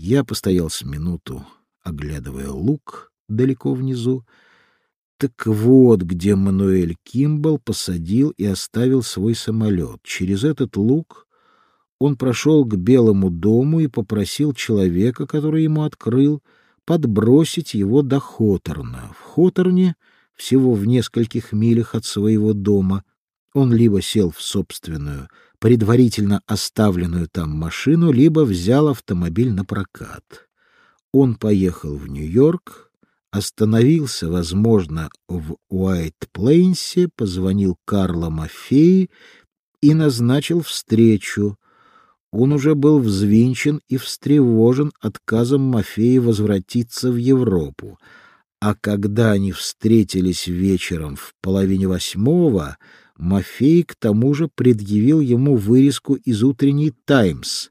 Я постоял с минуту, оглядывая луг далеко внизу. Так вот, где Мануэль Кимбл посадил и оставил свой самолет. Через этот луг он прошел к Белому дому и попросил человека, который ему открыл, подбросить его до Хоторна. В Хоторне, всего в нескольких милях от своего дома, он либо сел в собственную, предварительно оставленную там машину, либо взял автомобиль на прокат. Он поехал в Нью-Йорк, остановился, возможно, в Уайт-Плейнсе, позвонил Карло Мафеи и назначил встречу. Он уже был взвинчен и встревожен отказом Мафеи возвратиться в Европу. А когда они встретились вечером в половине восьмого, Мафей к тому же предъявил ему вырезку из утренней «Таймс»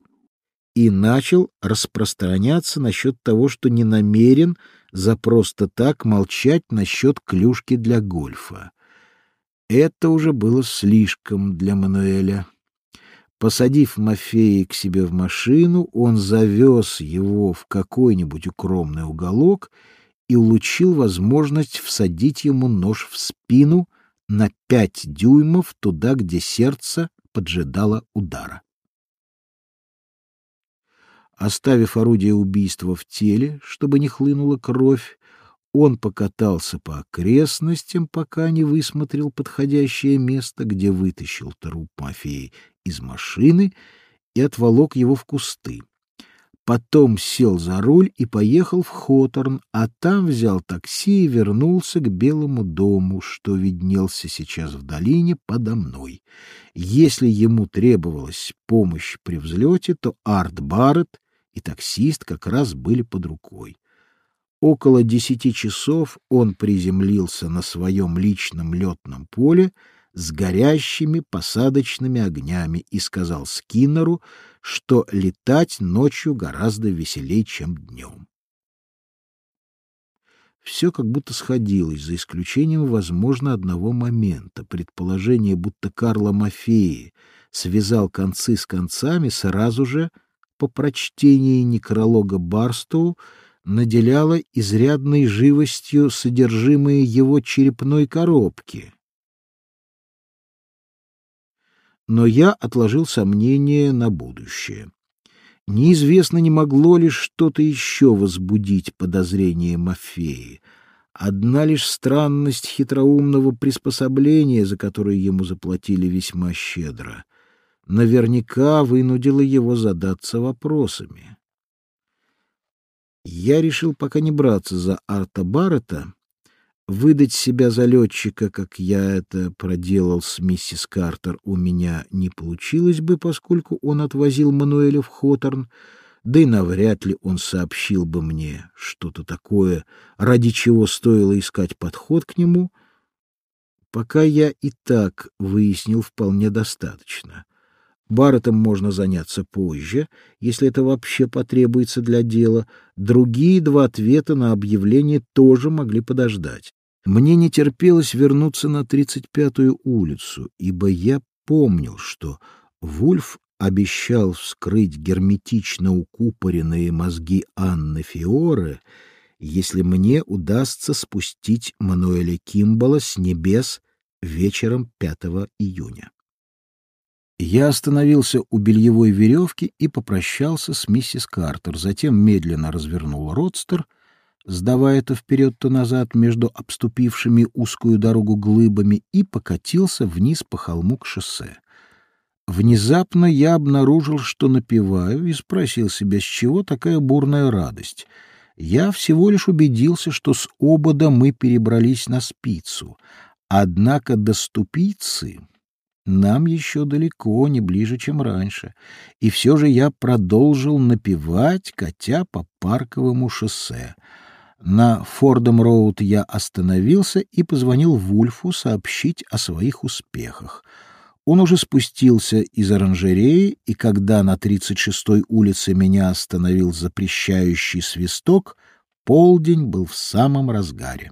и начал распространяться насчет того, что не намерен за просто так молчать насчет клюшки для гольфа. Это уже было слишком для Мануэля. Посадив Мафея к себе в машину, он завез его в какой-нибудь укромный уголок и улучил возможность всадить ему нож в спину на пять дюймов туда, где сердце поджидало удара. Оставив орудие убийства в теле, чтобы не хлынула кровь, он покатался по окрестностям, пока не высмотрел подходящее место, где вытащил труп мафии из машины и отволок его в кусты. Потом сел за руль и поехал в Хоторн, а там взял такси и вернулся к Белому дому, что виднелся сейчас в долине подо мной. Если ему требовалась помощь при взлете, то Арт Барретт и таксист как раз были под рукой. Около десяти часов он приземлился на своем личном летном поле с горящими посадочными огнями и сказал Скиннеру, что летать ночью гораздо веселей, чем днем. Все как будто сходилось, за исключением, возможно, одного момента. Предположение, будто Карло Мафеи связал концы с концами, сразу же по прочтении некролога Барстоу наделяло изрядной живостью содержимое его черепной коробки — но я отложил сомнения на будущее. Неизвестно, не могло ли что-то еще возбудить подозрение Мафеи. Одна лишь странность хитроумного приспособления, за которое ему заплатили весьма щедро, наверняка вынудила его задаться вопросами. Я решил пока не браться за Арта Баррета, Выдать себя за летчика, как я это проделал с миссис Картер, у меня не получилось бы, поскольку он отвозил Мануэля в Хоторн, да и навряд ли он сообщил бы мне что-то такое, ради чего стоило искать подход к нему, пока я и так выяснил вполне достаточно. Барретом можно заняться позже, если это вообще потребуется для дела. Другие два ответа на объявление тоже могли подождать. Мне не терпелось вернуться на 35-ю улицу, ибо я помнил, что Вульф обещал вскрыть герметично укупоренные мозги Анны Фиоры, если мне удастся спустить Мануэля Кимбала с небес вечером 5 июня. Я остановился у бельевой веревки и попрощался с миссис Картер, затем медленно развернул родстер — сдавая то вперед, то назад между обступившими узкую дорогу глыбами, и покатился вниз по холму к шоссе. Внезапно я обнаружил, что напеваю, и спросил себя, с чего такая бурная радость. Я всего лишь убедился, что с обода мы перебрались на спицу. Однако до ступицы нам еще далеко, не ближе, чем раньше. И все же я продолжил напевать, катя по парковому шоссе — на Фордом-Роуд я остановился и позвонил Вульфу сообщить о своих успехах. Он уже спустился из оранжереи, и когда на 36-й улице меня остановил запрещающий свисток, полдень был в самом разгаре.